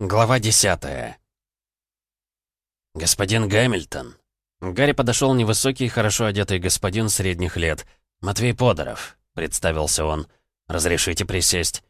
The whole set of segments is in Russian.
Глава 10 «Господин Гамильтон». Гарри подошел невысокий, хорошо одетый господин средних лет. «Матвей Подоров», — представился он. «Разрешите присесть?»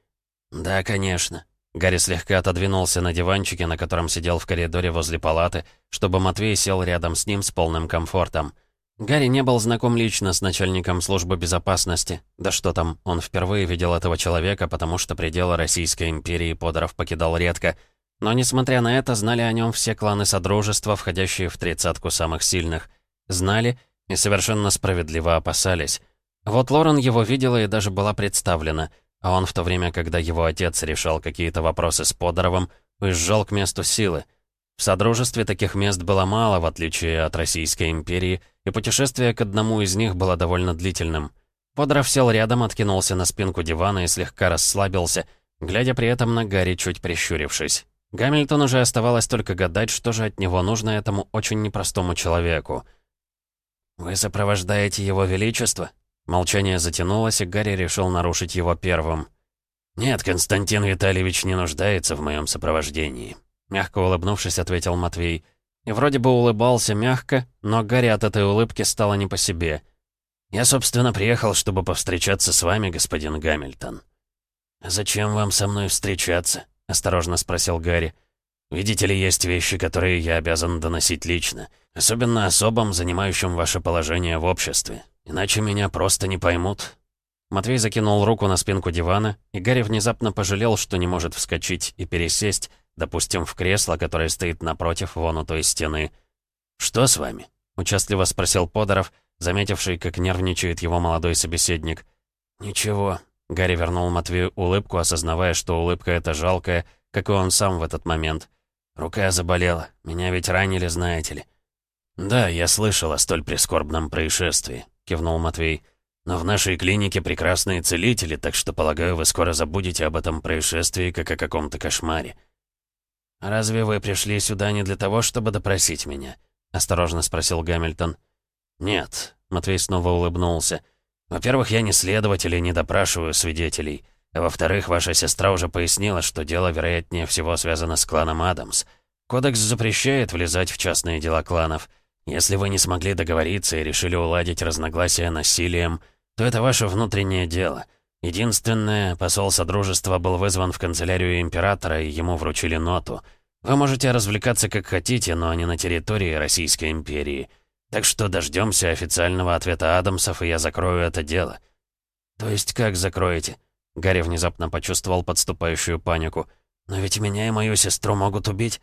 «Да, конечно». Гарри слегка отодвинулся на диванчике, на котором сидел в коридоре возле палаты, чтобы Матвей сел рядом с ним с полным комфортом. Гарри не был знаком лично с начальником службы безопасности. Да что там, он впервые видел этого человека, потому что пределы Российской империи Подоров покидал редко. Но, несмотря на это, знали о нем все кланы Содружества, входящие в тридцатку самых сильных. Знали и совершенно справедливо опасались. Вот Лорен его видела и даже была представлена, а он в то время, когда его отец решал какие-то вопросы с Подоровым, уезжал к месту силы — в Содружестве таких мест было мало, в отличие от Российской империи, и путешествие к одному из них было довольно длительным. Подров сел рядом, откинулся на спинку дивана и слегка расслабился, глядя при этом на Гарри, чуть прищурившись. Гамильтон уже оставалось только гадать, что же от него нужно этому очень непростому человеку. «Вы сопровождаете его величество?» Молчание затянулось, и Гарри решил нарушить его первым. «Нет, Константин Витальевич не нуждается в моем сопровождении. Мягко улыбнувшись, ответил Матвей. И вроде бы улыбался мягко, но Гарри от этой улыбки стало не по себе. «Я, собственно, приехал, чтобы повстречаться с вами, господин Гамильтон». «Зачем вам со мной встречаться?» — осторожно спросил Гарри. «Видите ли, есть вещи, которые я обязан доносить лично, особенно особам, занимающим ваше положение в обществе. Иначе меня просто не поймут». Матвей закинул руку на спинку дивана, и Гарри внезапно пожалел, что не может вскочить и пересесть, Допустим, в кресло, которое стоит напротив вон у той стены. «Что с вами?» — участливо спросил Подоров, заметивший, как нервничает его молодой собеседник. «Ничего». Гарри вернул Матвею улыбку, осознавая, что улыбка эта жалкая, как и он сам в этот момент. «Рука заболела. Меня ведь ранили, знаете ли». «Да, я слышал о столь прискорбном происшествии», — кивнул Матвей. «Но в нашей клинике прекрасные целители, так что, полагаю, вы скоро забудете об этом происшествии, как о каком-то кошмаре». «Разве вы пришли сюда не для того, чтобы допросить меня?» — осторожно спросил Гамильтон. «Нет», — Матвей снова улыбнулся. «Во-первых, я не следователь и не допрашиваю свидетелей. А во-вторых, ваша сестра уже пояснила, что дело, вероятнее всего, связано с кланом Адамс. Кодекс запрещает влезать в частные дела кланов. Если вы не смогли договориться и решили уладить разногласия насилием, то это ваше внутреннее дело. Единственное, посол Содружества был вызван в канцелярию Императора, и ему вручили ноту. Вы можете развлекаться как хотите, но не на территории Российской империи. Так что дождемся официального ответа Адамсов, и я закрою это дело». «То есть как закроете?» Гарри внезапно почувствовал подступающую панику. «Но ведь меня и мою сестру могут убить».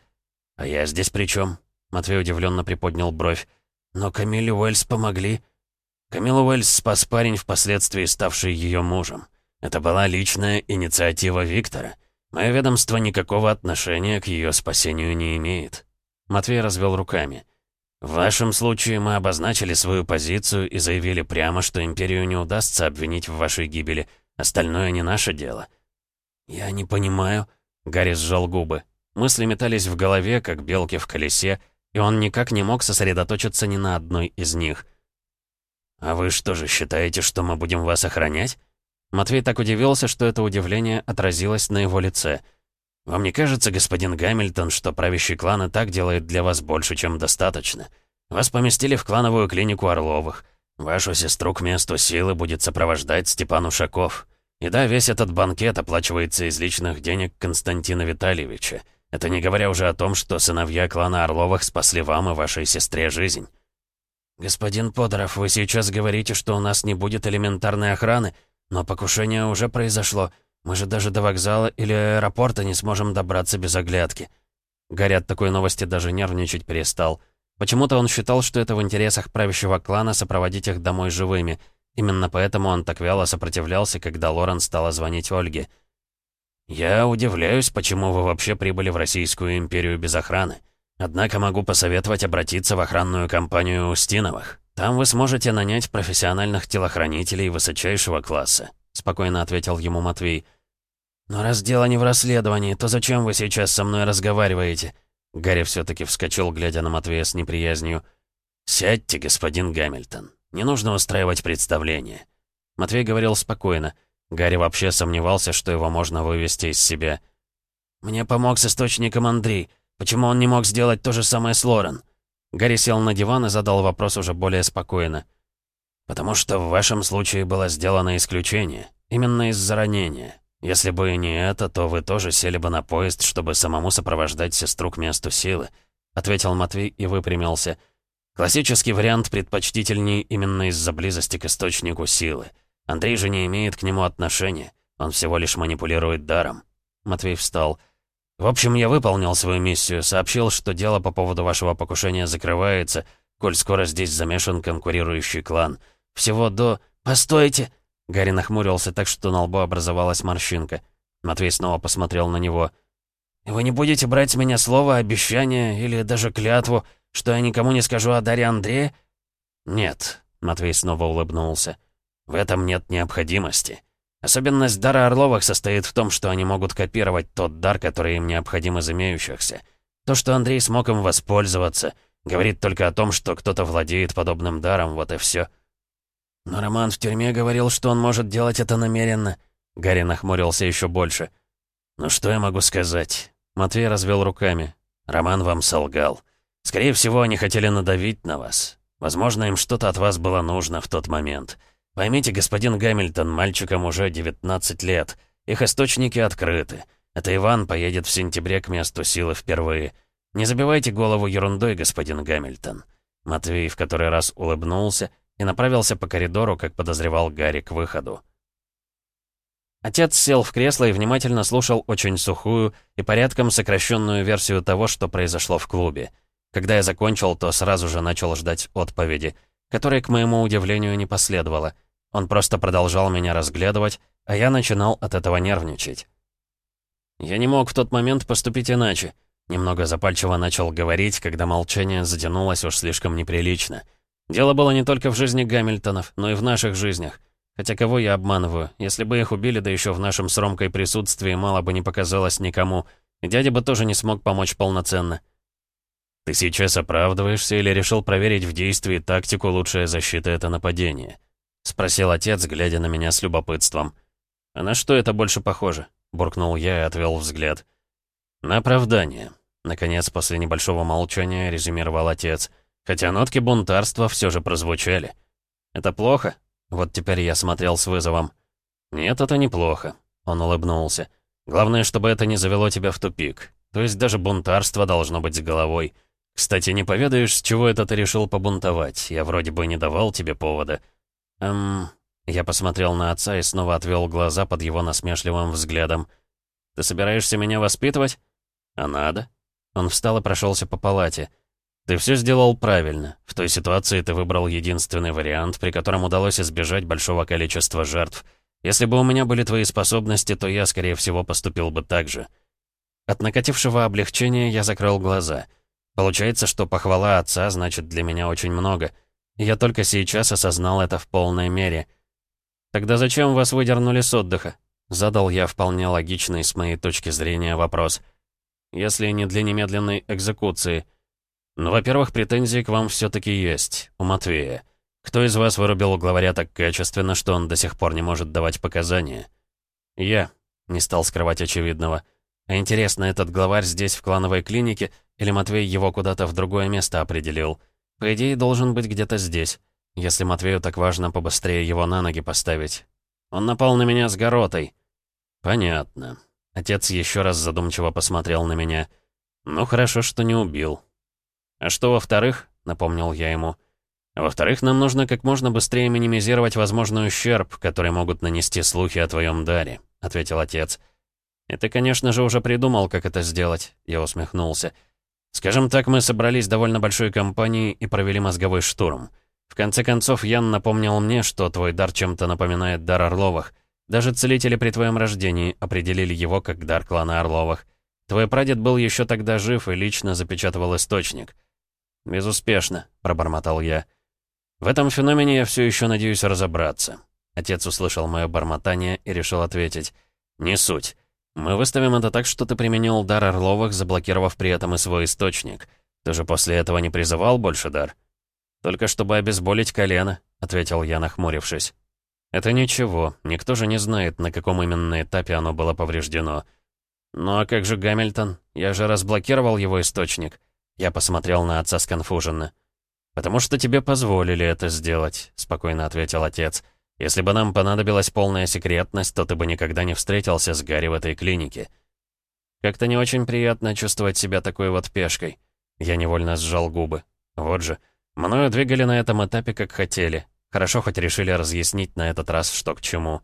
«А я здесь при чем? Матвей удивленно приподнял бровь. «Но Камиле Уэльс помогли». Камилу Уэльс спас парень, впоследствии ставший ее мужем. Это была личная инициатива Виктора. Мое ведомство никакого отношения к ее спасению не имеет. Матвей развел руками. В вашем случае мы обозначили свою позицию и заявили прямо, что Империю не удастся обвинить в вашей гибели. Остальное не наше дело. Я не понимаю. Гарри сжал губы. Мысли метались в голове, как белки в колесе, и он никак не мог сосредоточиться ни на одной из них. «А вы что же считаете, что мы будем вас охранять?» Матвей так удивился, что это удивление отразилось на его лице. «Вам не кажется, господин Гамильтон, что правящий клан и так делает для вас больше, чем достаточно? Вас поместили в клановую клинику Орловых. Вашу сестру к месту силы будет сопровождать Степан Ушаков. И да, весь этот банкет оплачивается из личных денег Константина Витальевича. Это не говоря уже о том, что сыновья клана Орловых спасли вам и вашей сестре жизнь». «Господин Подоров, вы сейчас говорите, что у нас не будет элементарной охраны?» Но покушение уже произошло. Мы же даже до вокзала или аэропорта не сможем добраться без оглядки. Гарри от такой новости даже нервничать перестал. Почему-то он считал, что это в интересах правящего клана сопроводить их домой живыми. Именно поэтому он так вяло сопротивлялся, когда Лорен стала звонить Ольге. «Я удивляюсь, почему вы вообще прибыли в Российскую империю без охраны. Однако могу посоветовать обратиться в охранную компанию Устиновых. «Там вы сможете нанять профессиональных телохранителей высочайшего класса», — спокойно ответил ему Матвей. «Но раз дело не в расследовании, то зачем вы сейчас со мной разговариваете?» Гарри все-таки вскочил, глядя на Матвея с неприязнью. «Сядьте, господин Гамильтон. Не нужно устраивать представление». Матвей говорил спокойно. Гарри вообще сомневался, что его можно вывести из себя. «Мне помог с источником Андрей. Почему он не мог сделать то же самое с Лорен?» Гарри сел на диван и задал вопрос уже более спокойно. «Потому что в вашем случае было сделано исключение. Именно из-за ранения. Если бы и не это, то вы тоже сели бы на поезд, чтобы самому сопровождать сестру к месту силы», — ответил Матвей и выпрямился. «Классический вариант предпочтительней именно из-за близости к источнику силы. Андрей же не имеет к нему отношения. Он всего лишь манипулирует даром». Матвей встал. «В общем, я выполнил свою миссию, сообщил, что дело по поводу вашего покушения закрывается, коль скоро здесь замешан конкурирующий клан. Всего до... Постойте!» Гарри нахмурился так, что на лбу образовалась морщинка. Матвей снова посмотрел на него. «Вы не будете брать с меня слово, обещание или даже клятву, что я никому не скажу о Даре Андрея?» «Нет», — Матвей снова улыбнулся. «В этом нет необходимости. Особенность дара Орловых состоит в том, что они могут копировать тот дар, который им необходим из имеющихся. То, что Андрей смог им воспользоваться, говорит только о том, что кто-то владеет подобным даром, вот и все. «Но Роман в тюрьме говорил, что он может делать это намеренно». Гарри нахмурился еще больше. «Ну что я могу сказать?» Матвей развел руками. «Роман вам солгал. Скорее всего, они хотели надавить на вас. Возможно, им что-то от вас было нужно в тот момент. Поймите, господин Гамильтон, мальчикам уже 19 лет. Их источники открыты. Это Иван поедет в сентябре к месту силы впервые. Не забивайте голову ерундой, господин Гамильтон». Матвей в который раз улыбнулся, и направился по коридору, как подозревал Гарри, к выходу. Отец сел в кресло и внимательно слушал очень сухую и порядком сокращенную версию того, что произошло в клубе. Когда я закончил, то сразу же начал ждать отповеди, которой, к моему удивлению, не последовало. Он просто продолжал меня разглядывать, а я начинал от этого нервничать. Я не мог в тот момент поступить иначе. Немного запальчиво начал говорить, когда молчание затянулось уж слишком неприлично — Дело было не только в жизни Гамильтонов, но и в наших жизнях. Хотя кого я обманываю? Если бы их убили, да еще в нашем с Ромкой присутствии, мало бы не показалось никому. И дядя бы тоже не смог помочь полноценно. «Ты сейчас оправдываешься или решил проверить в действии тактику «лучшая защита — это нападение»?» — спросил отец, глядя на меня с любопытством. «А на что это больше похоже?» — буркнул я и отвел взгляд. «На оправдание», — наконец, после небольшого молчания, резюмировал отец — Хотя нотки бунтарства все же прозвучали. «Это плохо?» Вот теперь я смотрел с вызовом. «Нет, это неплохо», — он улыбнулся. «Главное, чтобы это не завело тебя в тупик. То есть даже бунтарство должно быть с головой. Кстати, не поведаешь, с чего это ты решил побунтовать? Я вроде бы не давал тебе повода». «Эм...» Я посмотрел на отца и снова отвел глаза под его насмешливым взглядом. «Ты собираешься меня воспитывать?» «А надо?» Он встал и прошелся по палате. Ты все сделал правильно. В той ситуации ты выбрал единственный вариант, при котором удалось избежать большого количества жертв. Если бы у меня были твои способности, то я, скорее всего, поступил бы так же. От накатившего облегчения я закрыл глаза. Получается, что похвала отца значит для меня очень много. Я только сейчас осознал это в полной мере. «Тогда зачем вас выдернули с отдыха?» Задал я вполне логичный с моей точки зрения вопрос. «Если не для немедленной экзекуции». Ну, во-первых, претензии к вам все-таки есть, у Матвея. Кто из вас вырубил главаря так качественно, что он до сих пор не может давать показания? Я. Не стал скрывать очевидного. А интересно, этот главарь здесь, в клановой клинике, или Матвей его куда-то в другое место определил? По идее, должен быть где-то здесь. Если Матвею так важно побыстрее его на ноги поставить. Он напал на меня с горотой. Понятно. Отец еще раз задумчиво посмотрел на меня. Ну, хорошо, что не убил. «А что во-вторых?» — напомнил я ему. «Во-вторых, нам нужно как можно быстрее минимизировать возможный ущерб, который могут нанести слухи о твоем даре», — ответил отец. «И ты, конечно же, уже придумал, как это сделать», — я усмехнулся. «Скажем так, мы собрались довольно большой компанией и провели мозговой штурм. В конце концов, Ян напомнил мне, что твой дар чем-то напоминает дар Орловых. Даже целители при твоем рождении определили его как дар клана Орловых. Твой прадед был еще тогда жив и лично запечатывал источник». «Безуспешно», — пробормотал я. «В этом феномене я все еще надеюсь разобраться». Отец услышал мое бормотание и решил ответить. «Не суть. Мы выставим это так, что ты применил дар Орловых, заблокировав при этом и свой источник. Ты же после этого не призывал больше дар?» «Только чтобы обезболить колено», — ответил я, нахмурившись. «Это ничего. Никто же не знает, на каком именно этапе оно было повреждено. «Ну а как же Гамильтон? Я же разблокировал его источник». Я посмотрел на отца сконфуженно. «Потому что тебе позволили это сделать», — спокойно ответил отец. «Если бы нам понадобилась полная секретность, то ты бы никогда не встретился с Гарри в этой клинике». Как-то не очень приятно чувствовать себя такой вот пешкой. Я невольно сжал губы. Вот же. Мною двигали на этом этапе, как хотели. Хорошо, хоть решили разъяснить на этот раз, что к чему.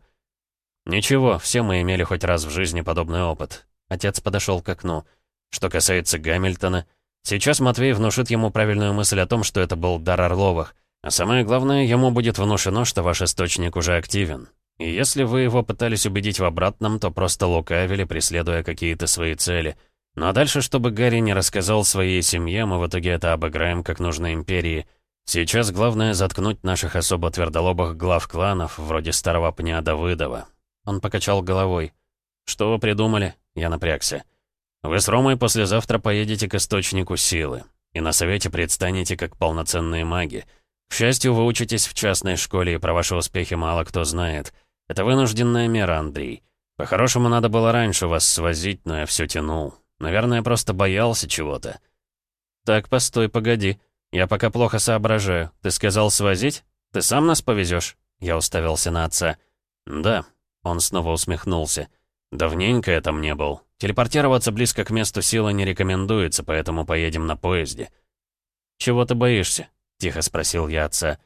Ничего, все мы имели хоть раз в жизни подобный опыт. Отец подошел к окну. Что касается Гамильтона, сейчас Матвей внушит ему правильную мысль о том, что это был дар Орловых. А самое главное, ему будет внушено, что ваш источник уже активен. И если вы его пытались убедить в обратном, то просто лукавили, преследуя какие-то свои цели. Ну а дальше, чтобы Гарри не рассказал своей семье, мы в итоге это обыграем, как нужно Империи. Сейчас главное заткнуть наших особо твердолобых глав кланов, вроде старого пня Давыдова. Он покачал головой. «Что вы придумали?» Я напрягся. «Вы с Ромой послезавтра поедете к Источнику Силы. И на совете предстанете как полноценные маги. К счастью, вы учитесь в частной школе, и про ваши успехи мало кто знает. Это вынужденная мера, Андрей. По-хорошему, надо было раньше вас свозить, но я все тянул. Наверное, просто боялся чего-то. Так, постой, погоди. Я пока плохо соображаю. Ты сказал свозить? Ты сам нас повезешь? Я уставился на отца. Да. Он снова усмехнулся. Давненько я там не был. Телепортироваться близко к месту силы не рекомендуется, поэтому поедем на поезде. «Чего ты боишься?» — тихо спросил я отца.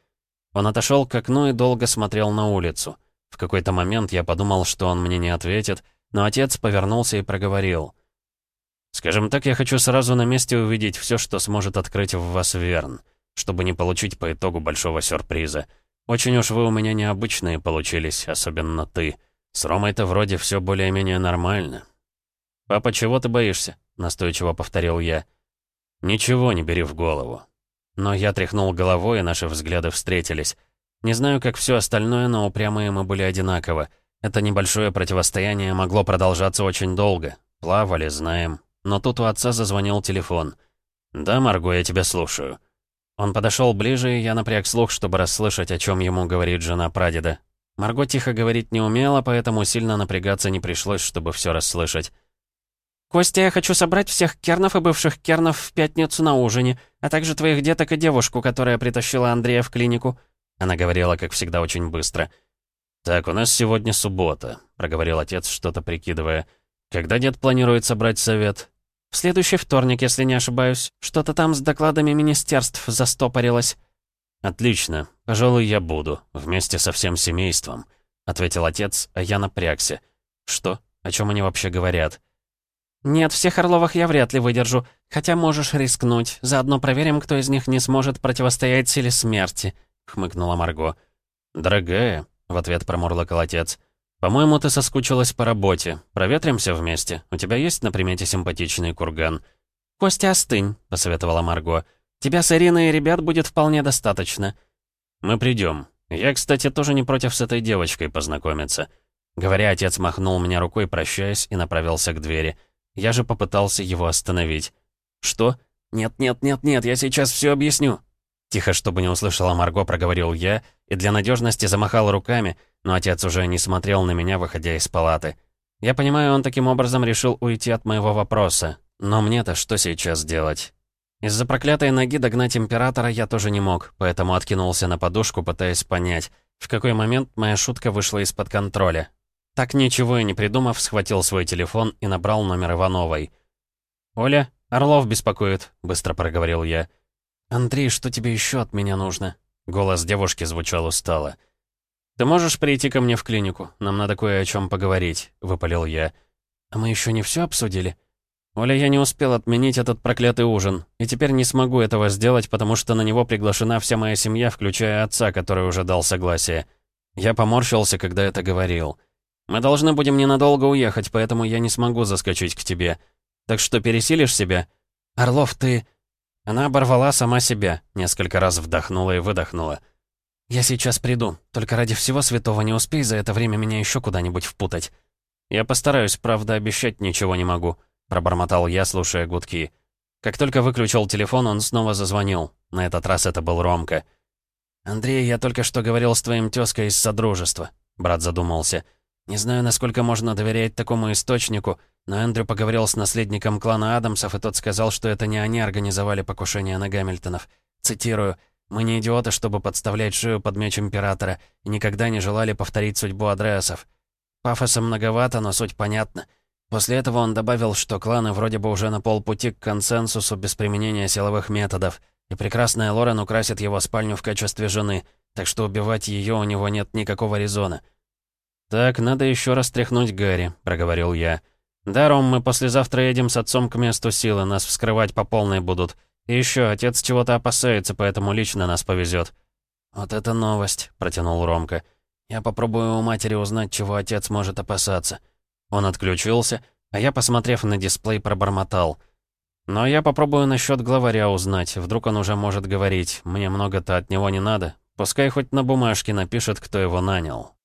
Он отошел к окну и долго смотрел на улицу. В какой-то момент я подумал, что он мне не ответит, но отец повернулся и проговорил. «Скажем так, я хочу сразу на месте увидеть все, что сможет открыть в вас Верн, чтобы не получить по итогу большого сюрприза. Очень уж вы у меня необычные получились, особенно ты. С Ромой-то вроде все более-менее нормально». «Папа, чего ты боишься?» — настойчиво повторил я. «Ничего не бери в голову». Но я тряхнул головой, и наши взгляды встретились. Не знаю, как все остальное, но упрямые мы были одинаково. Это небольшое противостояние могло продолжаться очень долго. Плавали, знаем. Но тут у отца зазвонил телефон. «Да, Марго, я тебя слушаю». Он подошел ближе, и я напряг слух, чтобы расслышать, о чем ему говорит жена прадеда. Марго тихо говорить не умела, поэтому сильно напрягаться не пришлось, чтобы все расслышать. «Костя, я хочу собрать всех кернов и бывших кернов в пятницу на ужине, а также твоих деток и девушку, которая притащила Андрея в клинику. Она говорила, как всегда, очень быстро. «Так, у нас сегодня суббота», — проговорил отец, что-то прикидывая. «Когда дед планирует собрать совет?» «В следующий вторник, если не ошибаюсь. Что-то там с докладами министерств застопорилось». «Отлично. Пожалуй, я буду. Вместе со всем семейством», — ответил отец, а я напрягся. «Что? О чем они вообще говорят?» «Нет, всех Орловых я вряд ли выдержу. Хотя можешь рискнуть. Заодно проверим, кто из них не сможет противостоять силе смерти», — хмыкнула Марго. «Дорогая», — в ответ промурлокал отец, — «по-моему, ты соскучилась по работе. Проветримся вместе. У тебя есть на примете симпатичный курган?» «Костя, остынь», — посоветовала Марго. «Тебя с Ириной и ребят будет вполне достаточно». «Мы придем. Я, кстати, тоже не против с этой девочкой познакомиться». Говоря, отец махнул меня рукой, прощаясь, и направился к двери. Я же попытался его остановить. «Что? Нет-нет-нет-нет, я сейчас все объясню». Тихо, чтобы не услышала Марго, проговорил я и для надежности замахал руками, но отец уже не смотрел на меня, выходя из палаты. Я понимаю, он таким образом решил уйти от моего вопроса. Но мне-то что сейчас делать? Из-за проклятой ноги догнать императора я тоже не мог, поэтому откинулся на подушку, пытаясь понять, в какой момент моя шутка вышла из-под контроля. Так ничего и не придумав, схватил свой телефон и набрал номер Ивановой. «Оля, Орлов беспокоит», — быстро проговорил я. «Андрей, что тебе еще от меня нужно?» Голос девушки звучал устало. «Ты можешь прийти ко мне в клинику? Нам надо кое о чем поговорить», — выпалил я. «А мы еще не все обсудили?» «Оля, я не успел отменить этот проклятый ужин, и теперь не смогу этого сделать, потому что на него приглашена вся моя семья, включая отца, который уже дал согласие. Я поморщился, когда это говорил. Мы должны будем ненадолго уехать, поэтому я не смогу заскочить к тебе. Так что пересилишь себя? Орлов, ты...» Она оборвала сама себя, несколько раз вдохнула и выдохнула. «Я сейчас приду, только ради всего святого не успей за это время меня еще куда-нибудь впутать». «Я постараюсь, правда, обещать ничего не могу», — пробормотал я, слушая гудки. Как только выключил телефон, он снова зазвонил. На этот раз это был Ромка. «Андрей, я только что говорил с твоим тёзкой из Содружества», — брат задумался. Не знаю, насколько можно доверять такому источнику, но Эндрю поговорил с наследником клана Адамсов, и тот сказал, что это не они организовали покушение на Гамильтонов. Цитирую. «Мы не идиоты, чтобы подставлять шею под меч Императора, и никогда не желали повторить судьбу Адреасов». Пафоса многовато, но суть понятна. После этого он добавил, что кланы вроде бы уже на полпути к консенсусу без применения силовых методов, и прекрасная Лорен украсит его спальню в качестве жены, так что убивать ее у него нет никакого резона. «Так, надо еще раз тряхнуть Гарри», — проговорил я. «Да, Ром, мы послезавтра едем с отцом к месту силы, нас вскрывать по полной будут. И еще, отец чего-то опасается, поэтому лично нас повезет. «Вот это новость», — протянул Ромка. «Я попробую у матери узнать, чего отец может опасаться». Он отключился, а я, посмотрев на дисплей, пробормотал. «Но я попробую насчет главаря узнать, вдруг он уже может говорить. Мне много-то от него не надо. Пускай хоть на бумажке напишет, кто его нанял».